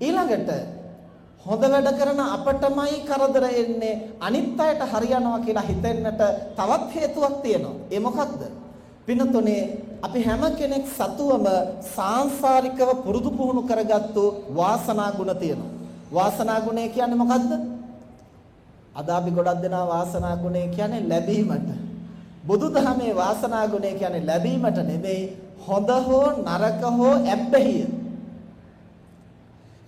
ඊළඟට හොඳ වැඩ කරන අපටමයි කරදර එන්නේ අනිත් අයට හරියනවා කියලා හිතෙන්නට තවත් හේතුවක් තියෙනවා. ඒ මොකක්ද? පිනතුනේ අපි හැම කෙනෙක් සතුවම සාංශාරිකව පුරුදු පුහුණු කරගත්තු වාසනා ගුණ තියෙනවා. වාසනා ගුණය කියන්නේ මොකද්ද? අද අපි ගොඩක් දෙනා වාසනා ගුණය කියන්නේ ලැබීමට. බුදුදහමේ වාසනා ගුණය කියන්නේ ලැබීමට නෙමෙයි හොඳ හෝ නරක හෝ ඇබ්බැහිය.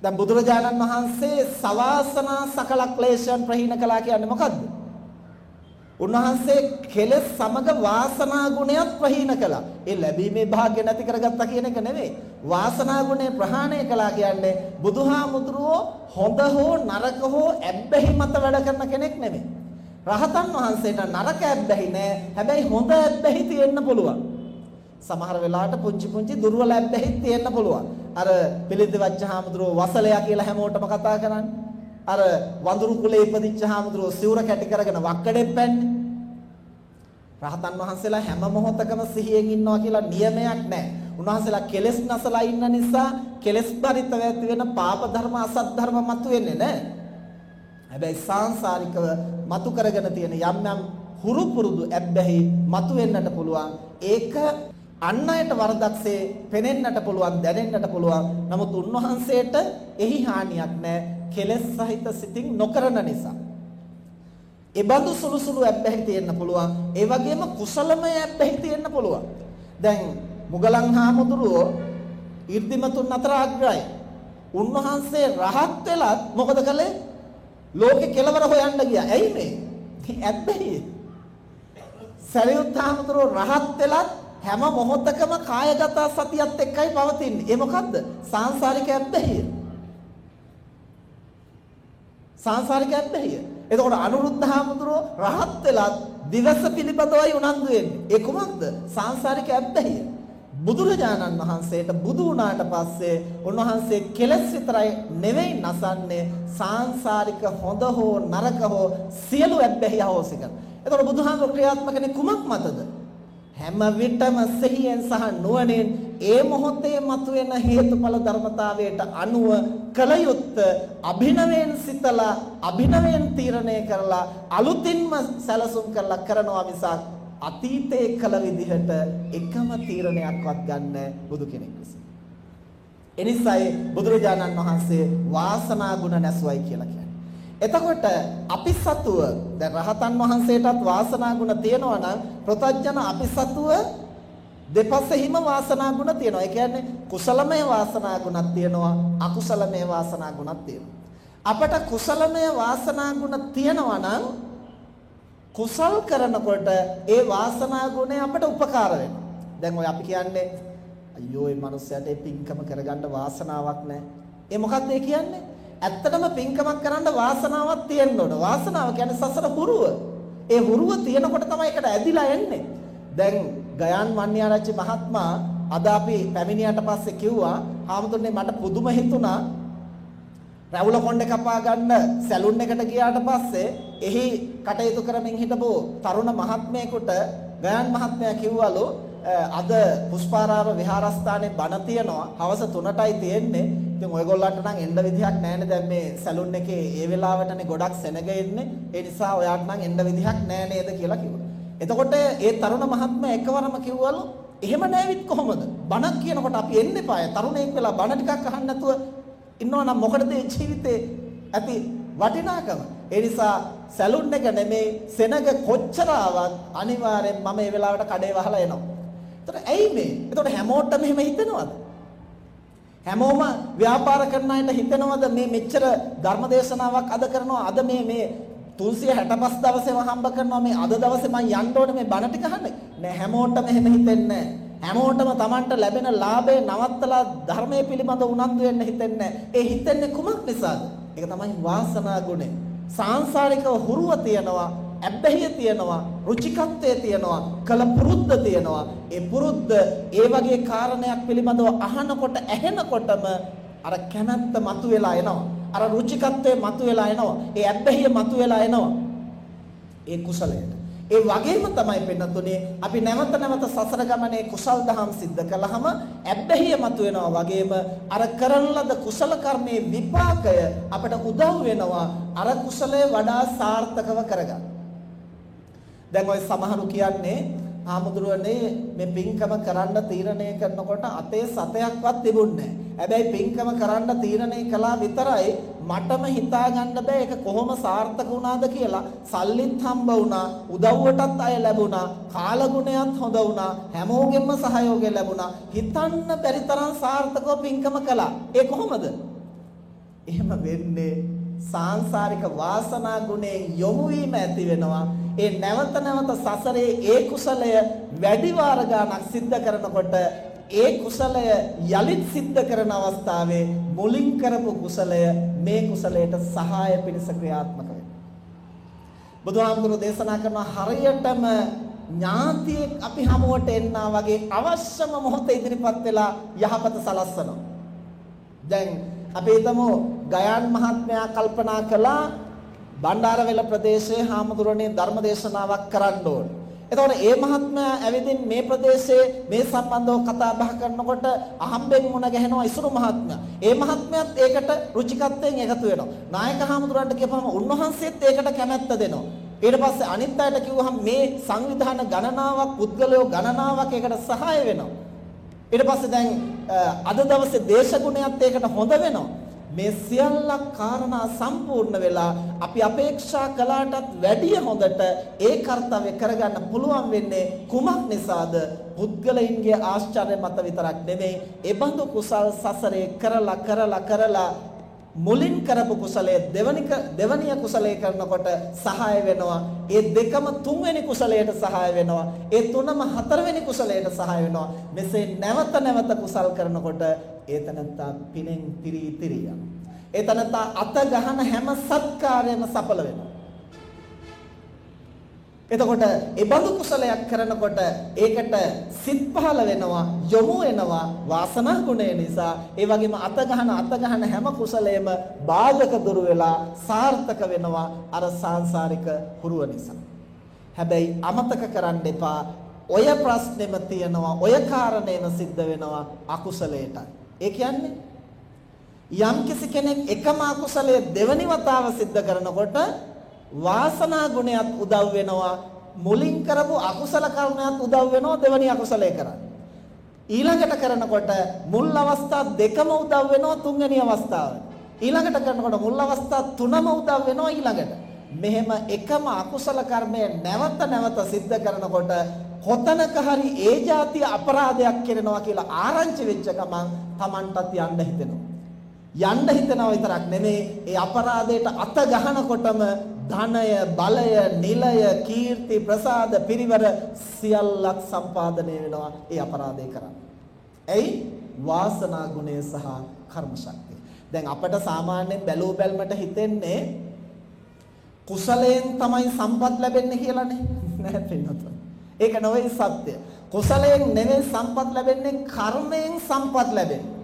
දැන් බුදුරජාණන් වහන්සේ සවාසනා සකල ක්ලේශයන් ප්‍රහීන කළා කියන්නේ මොකද්ද? උන්වහන්සේ කෙලෙස් සමග වාසනා ගුණයත් ප්‍රහීන කළා. ඒ ලැබීමේ භාග්‍ය නැති කරගත්තා කියන එක නෙවෙයි. වාසනා ගුණය ප්‍රහාණය කළා කියන්නේ බුදුහාමුදුරුවෝ හොඳ හෝ නරක හෝ ඇබ්බැහි මත වැඩ කරන කෙනෙක් නෙවෙයි. රහතන් වහන්සේට නරක ඇබ්බැහි නෑ. හැබැයි හොඳ ඇබ්බැහි තියෙන්න පුළුවන්. සමහර වෙලාවට පුංචි පුංචි දුර්වල ඇබ්බැහි තියෙන්න පුළුවන්. අර පිළිද්ද වච්චහාමුදුරුවෝ වසලයා කියලා හැමෝටම කතා කරන්නේ. අර වඳුරු කුලේ ඉපදිච්ච හාමුදුරුවෝ සිවුර කැටි කරගෙන වක්කඩෙන් පැන්නේ. රහතන් වහන්සේලා හැම මොහොතකම සිහියෙන් ඉන්නවා කියලා නියමයක් නැහැ. උන්වහන්සේලා කෙලෙස් නැසලා ඉන්න නිසා කෙලෙස් පරිතව ඇති වෙන පාප ධර්ම අසත් ධර්ම මතුවෙන්නේ නැහැ. හැබැයි සාංශාරිකව මතු කරගෙන තියෙන යම් යම් හුරු පුරුදු ඇබ්බැහි මතුවෙන්නට පුළුවන්. ඒක අන් අයට වරදක්සේ පෙනෙන්නට පුළුවන් දැනෙන්නට පුළුවන්. නමුත් උන්වහන්සේට එහි හානියක් නැහැ. කෙලෙස් සහිත සිතින් නොකරන නිසා. ඒ බඳු සුළු සුළු ඇබ්බැහි තියෙන්න පුළුවන්. ඒ වගේම කුසලමය ඇබ්බැහි තියෙන්න පුළුවන්. දැන් මුගලන් හාමුදුරුවෝ 이르දිමතුන් අතර අග්‍රයි. උන්වහන්සේ රහත් වෙලත් මොකද කළේ? ලෝකේ කෙලවර හොයන්න ගියා. ඇයි මේ? ඇබ්බැහි. සරියුත් හාමුදුරුවෝ රහත් වෙලත් හැම මොහොතකම කායගත සතියත් එක්කයි පවතින්නේ. ඒ මොකද්ද? සාංශාරික ඇබ්බැහිය. සාංශාරික ඇබ්බැහිය. එතකොට අනුරුද්ධ හාමුදුරුවෝ රහත් වෙලත් දිවස පිළිබඳවයි උනන්දු වෙන්නේ. ඒ කුමක්ද? සාංශාරික ඇබ්බැහිය. බුදුරජාණන් වහන්සේට බුදු වුණාට පස්සේ උන්වහන්සේ කෙලස් විතරයි නෙවෙයි නසන්නේ සාංශාරික හොඳ හෝ නරක හෝ සියලු ඇබ්බැහි අහෝසි කරන. එතකොට බුදුහාමුදුරුවෝ ක්‍රියාත්මකනේ කුමක් මතද? හැම විටම සිහියෙන් සහ නුවණින් ඒ මොහොතේ මතුවෙන හේතුඵල ධර්මතාවයට අනුව කල යුත්ත අභිනවයෙන් සිතලා අභිනවයෙන් තීරණය කරලා අලුතින්ම සැලසුම් කරලා කරනවා මිසක් අතීතයේ කල විදිහට එකම තීරණයක්වත් ගන්න බුදු කෙනෙක් විසින්. එනිසායි බුදුරජාණන් වහන්සේ වාසනා ගුණ නැසුවයි කියලා කියන්නේ. එතකොට අපි සතුව දැන් රහතන් වහන්සේටත් වාසනා ගුණ තියෙනවා නම් ප්‍රතඥ අපි සතුව දෙපසෙහිම වාසනා ගුණ තියෙනවා. ඒ කියන්නේ කුසලමය වාසනා ගුණක් තියෙනවා අකුසලමය වාසනා ගුණක් තියෙනවා. අපට කුසලමය වාසනා ගුණ තියෙනවා නම් කුසල් කරනකොට ඒ වාසනා ගුණය අපට උපකාර වෙනවා. දැන් ඔය අපි කියන්නේ අයියෝ මේ මනුස්සයාට ඒ පින්කම කරගන්න වාසනාවක් නැහැ. ඒ මොකක්ද ඒ කියන්නේ? ඇත්තටම පින්කමක් කරන්න වාසනාවක් තියෙන්න ඕන. වාසනාව කියන්නේ සසර හුරුව. ඒ හුරුව තියෙනකොට තමයි ඒකට ඇදිලා එන්නේ. දැන් ගයන් වන්‍යාරච්චි මහත්මයා අද අපි පැමිණියට පස්සේ කිව්වා "හාමුදුරනේ මට පුදුම හිතුණා රැවුල කොණ්ඩේ කපා ගන්න සැලුන් එකට ගියාට පස්සේ එහි කටයුතු කරමින් හිටපු තරුණ මහත්මයෙකුට ගයන් මහත්මයා කිව්වලු අද පුෂ්පාරාම විහාරස්ථානයේ බණ තියනවා හවස 3ටයි තියෙන්නේ ඉතින් ඔයගොල්ලන්ට නම් එන්න විදිහක් නැහැ දැන් මේ සැලුන් එකේ ඒ වෙලාවටනේ ගොඩක් සෙනග එන්නේ ඒ නිසා ඔයාට නම් එන්න විදිහක් නැහැ නේද කියලා කිව්වා. එතකොට ඒ තරුණ මහත්මයා එකවරම කිව්වලු එහෙම නැවිත් කොහොමද? බණක් කියනකොට අපි එන්න එපාය. තරුණයෙක් වෙලා බණ ටිකක් අහන්න නැතුව ඉන්නවා නම් මොකටද ජීවිතේ ඇති වටිනාකම? ඒ නිසා සැලුන් එක නෙමේ සෙනග කොච්චර ආවත් අනිවාර්යෙන් මම මේ වෙලාවට කඩේ වහලා එනවා. එතකොට ඇයි මේ? එතකොට හැමෝටම එහෙම හිතෙනවද? හැමෝම ව්‍යාපාර කරන අයට හිතනවද මේ මෙච්චර ධර්මදේශනාවක් අද කරනවා? අද මේ මේ 365 දවසේම හම්බ කරනවා. මේ අද දවසේ මම යන්න ඕනේ මේ බණ ටික අහන්න. නෑ හැමෝටම එහෙම හිතෙන්නේ හැමෝටම Tamanට ලැබෙන ලාභේ නවත්තලා ධර්මයේ පිළිබඳ උනන්දු වෙන්න හිතෙන්නේ ඒ හිතෙන්නේ කුමක් නිසාද? ඒක තමයි වාසනා ගුණය සාංශාරිකව හුරුව තියනවා. ඇබ්බැහිය තියෙනවා රුචිකත්වය තියෙනවා කල පුරුද්ද තියෙනවා. ඒ පුරුද්ද ඒ වගේ කාරණයක් පිළිබඳව අහනකොට ඇහෙනකොටම අර කැමැත්ත මතුවෙලා එනවා. අර රුචිකත්වය මතුවෙලා එනවා. ඒ ඇබ්බැහිය මතුවෙලා එනවා. ඒ කුසලයට. ඒ වගේම තමයි පින්නතුනේ අපි නැවත නැවත සසර ගමනේ කුසල් දහම් සිද්ධ කළාම ඇබ්බැහිය මතුවෙනවා වගේම අර කරන ලද කුසල කර්මයේ විපාකය අපට උදව් වෙනවා. අර කුසලය වඩා සාර්ථකව කරගන්න. දැන් ওই සමහරු කියන්නේ ආමුදුරනේ මේ පින්කම කරන්න තීරණය කරනකොට අතේ සතයක්වත් තිබුණේ නැහැ. හැබැයි පින්කම කරන්න තීරණය කළා විතරයි මටම හිතා ගන්න බෑ ඒක කොහොම සාර්ථක වුණාද කියලා. සල්ලිත් හම්බ වුණා, උදව්වටත් අය ලැබුණා, කාලගුණයත් හොඳ වුණා, හැමෝගෙම සහයෝගය ලැබුණා. හිතන්න බැරි තරම් සාර්ථකව පින්කම කළා. ඒ කොහොමද? එහෙම වෙන්නේ සාංශාරික වාසනා ගුණයෙන් යොමු වීම ඇති වෙනවා ඒ නැවත නැවත සසරේ ඒ කුසලය වැඩි වාර ගණක් සිද්ධ කරනකොට ඒ කුසලය යලිත් සිද්ධ කරන අවස්ථාවේ මුලින් කරපු කුසලය මේ කුසලයට සහාය පිණිස ක්‍රියාත්මක වෙනවා. බුදුහාමුදුරු දේශනා කරන හරියටම ඥාතියෙක් අපි හමුවට එන්නා වගේ අවශ්‍යම මොහොතේ ඉදිරිපත් වෙලා යහපත සලස්සනවා. දැන් අපි හිතමු ගයන් මහත්මයා කල්පනා කළා බණ්ඩාරවෙල ප්‍රදේශයේ හාමුදුරනේ ධර්ම දේශනාවක් කරන්න ඕන. එතකොට ඒ මහත්මයා ඇවිදින් මේ ප්‍රදේශයේ මේ සම්බන්ධව කතා බහ කරනකොට අහම්බෙන් මුණ ගැහෙනවා ඉසුරු මහත්මයා. ඒ මහත්මයාත් ඒකට රුචිකත්වයෙන් එකතු වෙනවා. නායක හාමුදුරන්ට කියපුවම උන්වහන්සේත් ඒකට කැමැත්ත දෙනවා. ඊට පස්සේ අනිත් අයට කිව්වහම මේ සංවිධාන ගණනාවක් පුද්ගලයෝ ගණනාවක් ඒකට සහාය වෙනවා. ඊට පස්සේ දැන් අද දවසේ දේශගුණයත් ඒකට හොඳ වෙනවා. මේ සියල්ලක් කාරණා සම්පූර්ණ වෙලා අපි අපේක්ෂා කළාටත් වැඩිය හොඳට ඒ කාර්යය කරගන්න පුළුවන් වෙන්නේ කුමක් නිසාද? පුද්ගලයින්ගේ ආශ්චර්ය මත විතරක් නෙමෙයි, ඒ බඳු කුසල් සසරේ කරලා කරලා කරලා මුලින් කරපු කුසලයේ දෙවනි දෙවනිය කුසලයේ කරනකොට සහාය වෙනවා. ඒ දෙකම තුන්වෙනි කුසලයට සහාය වෙනවා. ඒ තුනම හතරවෙනි කුසලයට සහාය වෙනවා. මෙසේ නැවත නැවත කුසල් කරනකොට ඒ තනත්තා පිනෙන් පිරී පිරී යනවා. ඒ තනත්තා අත ගහන හැම සත්කාරයම සඵල වෙනවා. එතකොට ඒ බඳු කුසලයක් කරනකොට ඒකට සිත් පහළ වෙනවා යොමු වෙනවා වාසනා ගුණය නිසා. ඒ වගේම අත ගහන අත ගහන හැම කුසලයේම බාධක දුරු වෙලා සාර්ථක වෙනවා අර සාංශාරික හුරුව නිසා. හැබැයි අමතක කරන්න එපා. ඔය ප්‍රශ්නෙම තියෙනවා ඔය කාරණේම සිද්ධ වෙනවා අකුසලයට ඒ කියන්නේ යම් කෙනෙක් එකම අකුසලයේ දෙවනි වතාව සිද්ධ කරනකොට වාසනා ගුණයත් උදව් වෙනවා මුලින් කරපු අකුසල කර්මයක් උදව් වෙනවා දෙවනි අකුසලයේ කරන්න. ඊළඟට කරනකොට මුල් අවස්ථා දෙකම උදව් වෙනවා තුන්වෙනි අවස්ථාව. ඊළඟට කරනකොට මුල් අවස්ථා තුනම උදව් වෙනවා ඊළඟට. මෙහෙම එකම අකුසල කර්මය නැවත නැවත සිද්ධ කරනකොට කොතනක හරි ඒ જાතිය අපරාධයක් කරනවා කියලා ආරංචි වෙච්ච ගමන් Tamanටත් යන්න හිතෙනවා. යන්න හිතනවා විතරක් නෙමෙයි ඒ අපරාධයට අත ගහනකොටම ධනය බලය නිලය කීර්ති ප්‍රසාද පිරිවර සියල්ලක් සම්පාදනය වෙනවා ඒ අපරාධය කරන්නේ. ඇයි? වාසනා ගුණය සහ කර්ම ශක්තිය. දැන් අපට සාමාන්‍යයෙන් බැලූ බැල්මට හිතෙන්නේ කුසලයෙන් තමයි සම්පත් ලැබෙන්නේ කියලානේ. නෑ පින්නතුන්. ඒක නොවේ සත්‍ය. කුසලයෙන් නෙවෙයි සම්පත් ලැබෙන්නේ කර්මයෙන් සම්පත් ලැබෙන්නේ.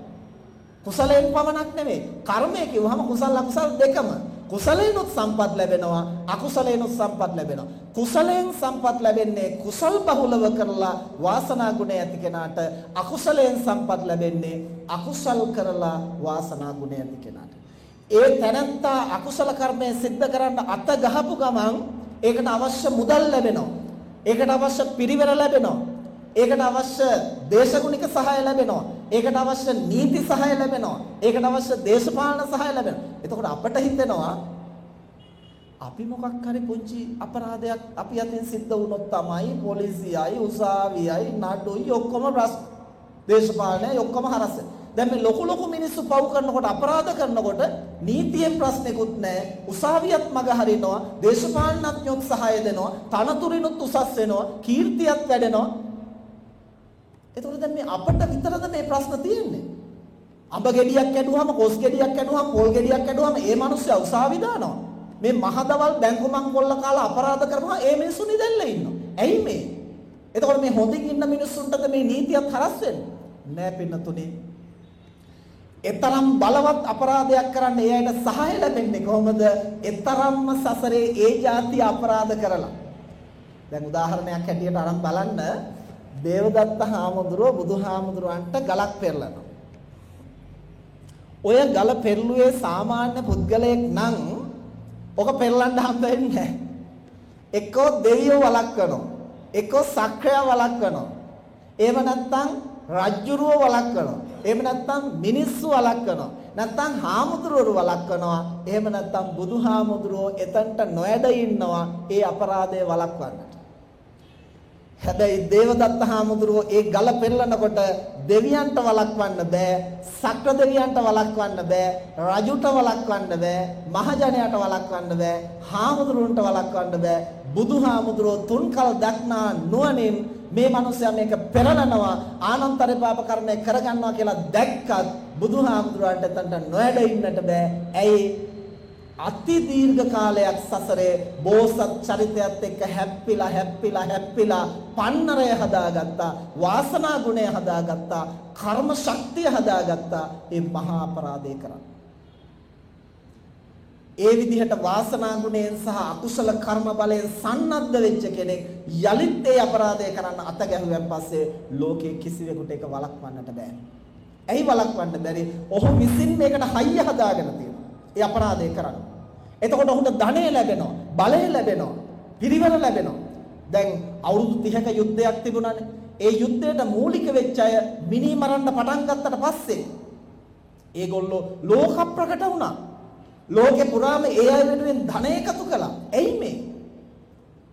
කුසලයෙන් පමණක් නෙවෙයි. කර්මය කිව්වහම කුසල අකුසල දෙකම. කුසලයෙන්ුත් සම්පත් ලැබෙනවා අකුසලයෙන්ුත් සම්පත් ලැබෙනවා කුසලයෙන් සම්පත් ලැබෙන්නේ කුසල් බහුලව කරලා වාසනා ගුණ ඇති කෙනාට අකුසලයෙන් සම්පත් ලැබෙන්නේ අකුසල් කරලා වාසනා ගුණ ඇති කෙනාට ඒ තැනත්තා අකුසල කර්මය සිද්ධ කරන්න අත ගහපු ගමන් ඒකට අවශ්‍ය මුදල් ලැබෙනවා ඒකට අවශ්‍ය පිරිවෙර ලැබෙනවා ඒකට අවශ්‍ය දේශගුණික සහාය ලැබෙනවා. ඒකට අවශ්‍ය නීති සහාය ලැබෙනවා. ඒකට අවශ්‍ය දේශපාලන සහාය ලැබෙනවා. එතකොට අපට හිතෙනවා අපි මොකක් හරි පුංචි අපරාධයක් අපි අතින් සිද්ධ වුණොත් තමයි පොලිසියයි උසාවියයි නඩුයි ඔක්කොම ප්‍රශ්න දේශපාලනයයි ඔක්කොම හරස් දැන් මේ ලොකු ලොකු මිනිස්සු පව් කරනකොට අපරාධ කරනකොට නීතියෙන් ප්‍රශ්නෙකුත් නැහැ උසාවියත් මග හරිනවා දේශපාලනඥයොත් සහාය දෙනවා තනතුරිනුත් උසස් වෙනවා කීර්තියත් වැඩෙනවා එතකොට දැන් මේ අපිට විතරද මේ ප්‍රශ්න තියෙන්නේ? අඹ ගෙඩියක් කැඩුවාම කොස් ගෙඩියක් කැඩුවාම පොල් ගෙඩියක් කැඩුවාම ඒ මිනිස්සු උසාවි දානවා. මේ මහදවල් බැංකු මංකොල්ල කාලා අපරාධ කරනවා ඒ මිනිස්සු නිදැල්ල ඉන්නවා. ඇයි මේ? එතකොට මේ හොඳින් ඉන්න මිනිස්සුන්ටද මේ නීතියත් හරස් වෙන්නේ? නෑ පින්නතුනේ. එතරම් බලවත් අපරාධයක් කරන්න ඒ අයට සහාය ලැබෙන්නේ කොහොමද? එතරම්ම සසරේ ඒ જાති අපරාධ කරලා දැන් උදාහරණයක් හැටියට අරන් බලන්න දේවදත්ත හාමුදුරුව බුදුහාමුදුරුවන්ට ගලක් පෙරලනවා. ඔය ගල පෙරළුවේ සාමාන්‍ය පුද්ගලයෙක් නම් ඔක පෙරලන්න හම්බ වෙන්නේ නැහැ. එක්කෝ දෙවියෝ වළක්වනවා. එක්කෝ සක්‍රයා වළක්වනවා. එහෙම නැත්නම් රජ්ජුරුව වළක්වනවා. එහෙම නැත්නම් මිනිස්සු වළක්වනවා. නැත්නම් හාමුදුරුවෝ වළක්වනවා. එහෙම නැත්නම් බුදුහාමුදුරුවෝ එතනට නොයඩ ඉන්නවා ඒ අපරාධය වළක්වන්නට. හැබැයි දේවදත්ත හාමුදුරුවෝ ඒ ගල පෙරලනකොට දෙවියන්ට වළක්වන්න බෑ සක්‍ර දෙවියන්ට වළක්වන්න බෑ රජුට වළක්වන්න බෑ මහජනයාට වළක්වන්න බෑ හාමුදුරුවන්ට වළක්වන්න බෑ. බුදුහාමුදුරුවෝ තුන්කල් දක්නා නුවණින් මේ මිනිස්සයා මේක පෙරලනවා ආනන්තර පාප කර්මය කරගන්නවා කියලා දැක්කත් බුදුහාමුදුරුවන්ට එතනට නොඇඩ ඉන්නට බෑ. ඇයි? අති දීර්ඝ කාලයක් සසරේ බෝසත් චරිතයත් එක්ක හැප්පිලා හැප්පිලා හැප්පිලා පන්නරය හදාගත්තා වාසනා ගුණය හදාගත්තා කර්ම ශක්තිය හදාගත්තා ඒ මහා අපරාධය කරා ඒ විදිහට වාසනා ගුණයෙන් සහ අකුසල කර්ම බලයෙන් සන්නද්ධ වෙච්ච කෙනෙක් යලිත් ඒ අපරාධය කරන්න අත ගැහුවෙන් පස්සේ ලෝකේ කිසිවෙකුට ඒක වළක්වන්නට බෑ. ඇයි වළක්වන්න බැරි? ඔහු විසින් මේකට හයිය හදාගෙන තියෙනවා. ඒ අපරාධය කරන්න. එතකොට ඔහුට ධනෙ ලැබෙනවා, බලය ලැබෙනවා, පිරිවර ලැබෙනවා. දැන් අවුරුදු 30ක යුද්ධයක් තිබුණානේ. ඒ යුද්ධයට මූලික වෙච්ච අය මිනි මරන්න පටන් ගත්තට පස්සේ ඒගොල්ලෝ ලෝක ප්‍රකට වුණා. ලෝකේ පුරාම ඒ අය වෙනුවෙන් ධන එකතු කළා. එයි මේ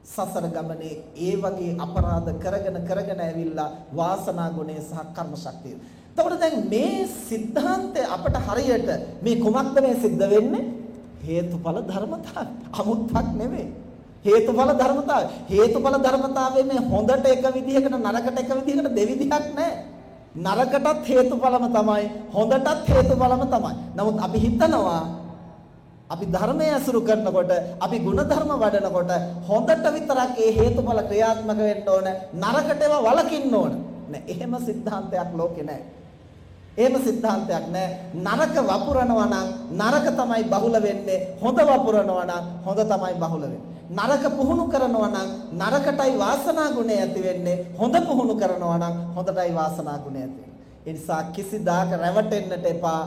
සසර ගමනේ ඒ වගේ අපරාධ කරගෙන කරගෙන ඇවිල්ලා වාසනා ගුණය සහ කර්ම ශක්තිය. එතකොට දැන් මේ સિદ્ધාන්තය අපට හරියට මේ කොමක්ද මේ සිද්ධ වෙන්නේ? හේතුඵල ධර්මතාවය. අමුත්‍යක් නෙමෙයි. හේතුඵල ධර්මතාවය. හේතුඵල ධර්මතාවයේ මේ හොඳට එක විදිහකට නරකට එක විදිහකට දෙවිදිහක් නැහැ. නරකටත් හේතුඵලම තමයි හොඳටත් හේතුඵලම තමයි. නමුත් අපි හිතනවා අපි ධර්මය අසුරු කරනකොට අපි ಗುಣධර්ම වඩනකොට හොඳට විතරක් ඒ හේතුඵල ක්‍රියාත්මක වෙන්න ඕන නරකට ඒවා වළකින්න ඕන. නෑ එහෙම સિદ્ધාන්තයක් ලෝකේ නෑ. එහෙම સિદ્ધාන්තයක් නෑ. නරක වපුරනවා නම් නරක තමයි බහුල වෙන්නේ. හොඳ වපුරනවා නම් හොඳ තමයි බහුල නරක පුහුණු කරනවා නම් නරකටයි වාසනා ගුණය ඇති වෙන්නේ. හොඳ පුහුණු කරනවා නම් හොඳටයි වාසනා ගුණය ඇති වෙන්නේ. ඒ නිසා කිසිදාක රැවටෙන්නට එපා.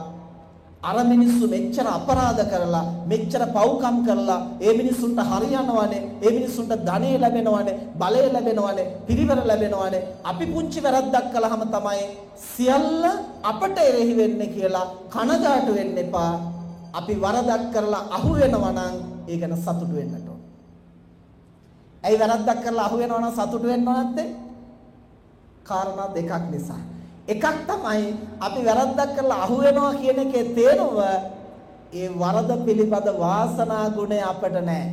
අර මිනිස්සු මෙච්චර අපරාධ කරලා මෙච්චර පව්කම් කරලා ඒ මිනිස්සුන්ට හරියනවනේ ඒ මිනිස්සුන්ට ධනෙ ලැබෙනවනේ බලය ලැබෙනවනේ පිරිවර ලැබෙනවනේ අපි පුංචි වැරද්දක් කළාම තමයි සියල්ල අපට එරෙහි වෙන්නේ කියලා කනගාටු වෙන්න එපා අපි වරදක් කරලා අහු වෙනවා නම් ඒ ගැන සතුටු වෙන්නට ඕන. ඇයි වැරද්දක් කරලා අහු වෙනවා නම් සතුටු වෙන්න නැත්තේ? කාරණා දෙකක් නිසා. එකක් තමයි අපි වැරද්දක් කරලා අහු වෙනවා කියන එකේ තේරුම ඒ වරද පිළිබඳ වාසනා ගුණය අපට නැහැ.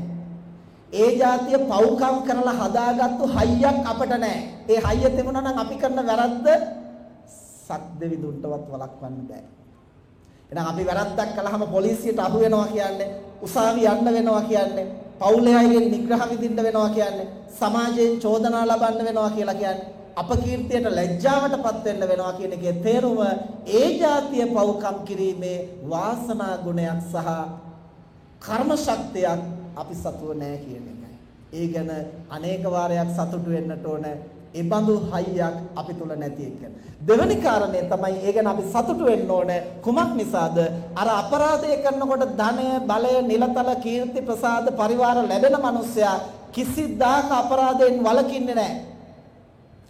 ඒ જાතිය පව්කම් කරලා හදාගත්තු හයියක් අපට නැහැ. ඒ හයිය තිබුණා නම් අපි කරන වැරද්ද සක්දෙවිදුන්ටවත් වළක්වන්න බෑ. එහෙනම් අපි වැරද්දක් කළාම පොලිසියට අහු වෙනවා කියන්නේ උසාවි යන්න වෙනවා කියන්නේ පවුලේ අයගෙන් නිග්‍රහ විඳින්න වෙනවා කියන්නේ සමාජයෙන් චෝදනා ලබන්න වෙනවා කියලා කියන්නේ අපකීර්තියට ලැජ්ජාවටපත් වෙන්න වෙනවා කියන එකේ තේරුම ඒ જાතිය පව්කම් කිරීමේ වාසනා ගුණයක් සහ කර්ම ශක්තියක් අපි සතුව නැහැ කියන එකයි. ඒ ගැන අනේක වාරයක් සතුටු වෙන්නට ඕන. ඒ බඳු හයියක් අපි තුල නැති එක. දෙවැනි කාරණය තමයි ඒ ගැන අපි සතුටු වෙන්න ඕන. කුමක් නිසාද? අර අපරාධය කරනකොට ධනය, බලය, නිලතල, කීර්ති, ප්‍රසාද, පරිවාර ලැබෙන මිනිසයා කිසිදාක අපරාධයෙන් වළකින්නේ නැහැ.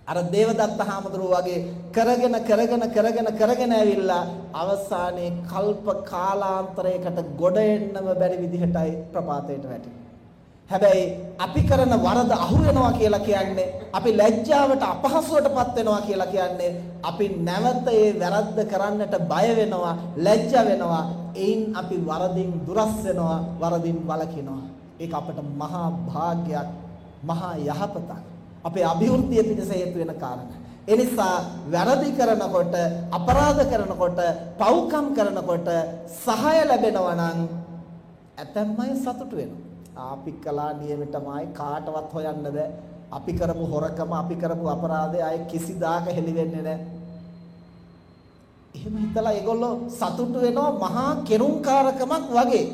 අර දේවදත්ත හාමුදුරුවෝ වගේ කරගෙන කරගෙන කරගෙන කරගෙන ඇවිල්ලා අවසානයේ කල්ප කාලාන්තරයකට ගොඩ එන්නම බැරි විදිහටයි ප්‍රපාතයට වැටෙන්නේ. හැබැයි අපි කරන වරද අහු වෙනවා කියලා කියන්නේ අපි ලැජ්ජාවට අපහසුවටපත් වෙනවා කියලා කියන්නේ අපි නැවත ඒ වැරද්ද කරන්නට බය වෙනවා ලැජ්ජ වෙනවා එයින් අපි වරදින් දුරස් වෙනවා වරදින් වළකිනවා ඒක අපට මහා භාග්යක් මහා යහපතක් අපේ අභිවෘද්ධිය පිණිස හේතු වෙන කාරණා. ඒ නිසා වැරදි කරනකොට, අපරාධ කරනකොට, පව්කම් කරනකොට සහාය ලැබෙනවා නම් ඇතැම් අය සතුටු වෙනවා. අපි කළා නියමිතමයි කාටවත් හොයන්න බෑ. අපි කරපු හොරකම, අපි කරපු අපරාධය අය කිසිදාක හෙළි වෙන්නේ නැහැ. එහෙම හිතලා ඒගොල්ලෝ සතුටු වෙනවා මහා කෙරුම්කාරකමක් වගේ.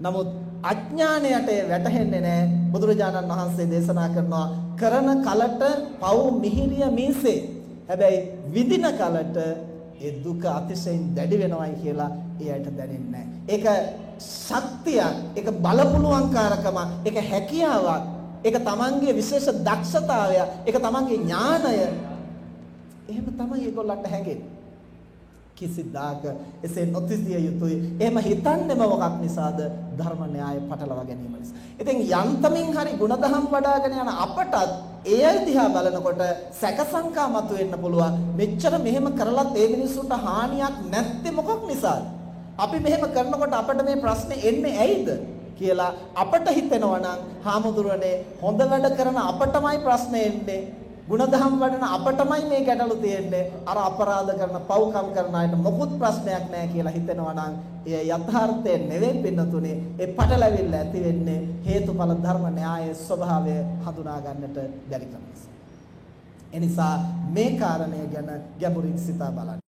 නමුත් අඥාණයට වැටහෙන්නේ නැහැ. බුදුරජාණන් වහන්සේ දේශනා කරනවා කරන කලට පව් මිහිරිය මීසේ. හැබැයි විඳින කලට ඒ දුක අතිශයින් දැඩි වෙනවයි කියලා එයාට දැනෙන්නේ ඒක ශක්තියක්, ඒක බලපුලුවන්කාරකම, ඒක හැකියාවක්, ඒක තමන්ගේ විශේෂ දක්ෂතාවය, ඒක තමන්ගේ ඥානය. එහෙම තමයි ඒගොල්ලන්ට හැඟෙන්නේ. කිසිදාක එසේ නොතිසිය යුතුයි. එහෙම හිතන්නේම මොකක් නිසාද? ධර්ම න්‍යාය පටලවා ගැනීම නිසා. ඉතින් යන්තමින් හරි ಗುಣධම් වඩ아가න යන අපටත් ඒ දිහා බලනකොට සැකසංකා මතුවෙන්න පුළුවන්. මෙච්චර මෙහෙම කරලත් ඒ මිනිස්සුන්ට හානියක් නැත්තේ මොකක් නිසාද? අපි මෙහෙම කරනකොට අපිට මේ ප්‍රශ්නේ එන්නේ ඇයිද? කියලා අපට හිතෙනවා නම් හාමුදුරනේ හොඳ වැඩ කරන අපටමයි ප්‍රශ්නේ එන්නේ ಗುಣධම් වඩන අපටමයි මේ ගැටලු තියෙන්නේ. අර අපරාධ කරන පව්කම් කරන අයට මොකුත් ප්‍රශ්නයක් නැහැ කියලා හිතෙනවා නම් එය යථාර්ථය නෙවෙයි පින්නතුනේ. ඒ පටලැවිල්ල ඇති වෙන්නේ හේතුඵල ධර්ම න්‍යායයේ ස්වභාවය හඳුනා ගන්නට බැරි කම නිසා එනිසා මේ කාරණය ගැන ගැඹුරින් සිතා බලන්න.